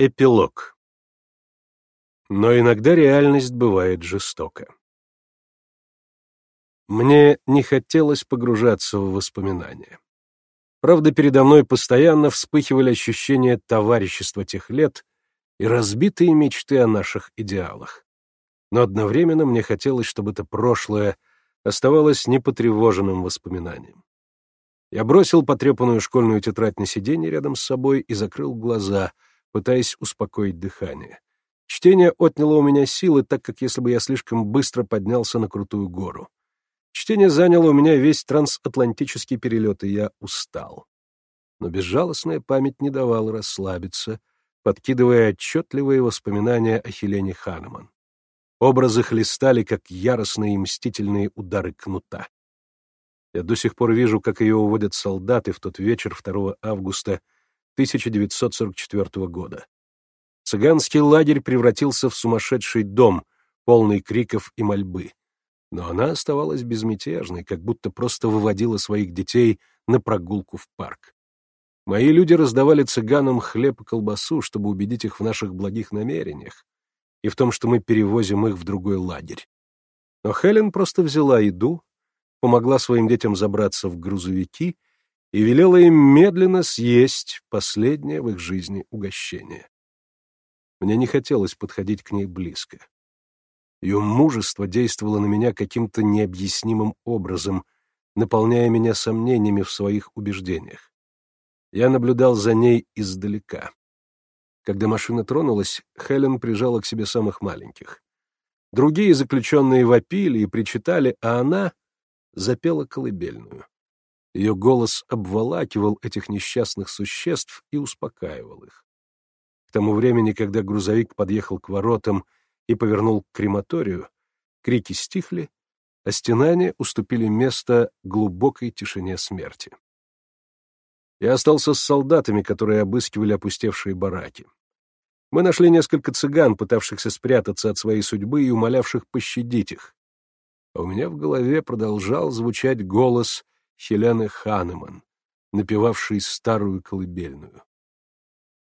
Эпилог. Но иногда реальность бывает жестока. Мне не хотелось погружаться в воспоминания. Правда, передо мной постоянно вспыхивали ощущения товарищества тех лет и разбитые мечты о наших идеалах. Но одновременно мне хотелось, чтобы это прошлое оставалось непотревоженным воспоминанием. Я бросил потрепанную школьную тетрадь на сиденье рядом с собой и закрыл глаза — пытаясь успокоить дыхание. Чтение отняло у меня силы, так как если бы я слишком быстро поднялся на крутую гору. Чтение заняло у меня весь трансатлантический перелет, и я устал. Но безжалостная память не давала расслабиться, подкидывая отчетливые воспоминания о Хелене Ханеман. Образы хлестали, как яростные и мстительные удары кнута. Я до сих пор вижу, как ее уводят солдаты в тот вечер 2 августа 1944 года. Цыганский лагерь превратился в сумасшедший дом, полный криков и мольбы. Но она оставалась безмятежной, как будто просто выводила своих детей на прогулку в парк. Мои люди раздавали цыганам хлеб и колбасу, чтобы убедить их в наших благих намерениях и в том, что мы перевозим их в другой лагерь. Но Хелен просто взяла еду, помогла своим детям забраться в грузовики и велела им медленно съесть последнее в их жизни угощение. Мне не хотелось подходить к ней близко. Ее мужество действовало на меня каким-то необъяснимым образом, наполняя меня сомнениями в своих убеждениях. Я наблюдал за ней издалека. Когда машина тронулась, Хелен прижала к себе самых маленьких. Другие заключенные вопили и причитали, а она запела колыбельную. Ее голос обволакивал этих несчастных существ и успокаивал их. К тому времени, когда грузовик подъехал к воротам и повернул к крематорию, крики стихли, а стенания уступили место глубокой тишине смерти. Я остался с солдатами, которые обыскивали опустевшие бараки. Мы нашли несколько цыган, пытавшихся спрятаться от своей судьбы и умолявших пощадить их. А у меня в голове продолжал звучать голос Хелены Ханеман, напевавшей старую колыбельную.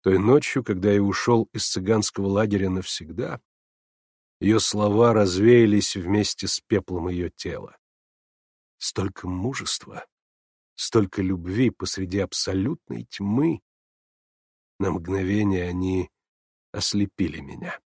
Той ночью, когда я ушел из цыганского лагеря навсегда, ее слова развеялись вместе с пеплом ее тела. Столько мужества, столько любви посреди абсолютной тьмы. На мгновение они ослепили меня.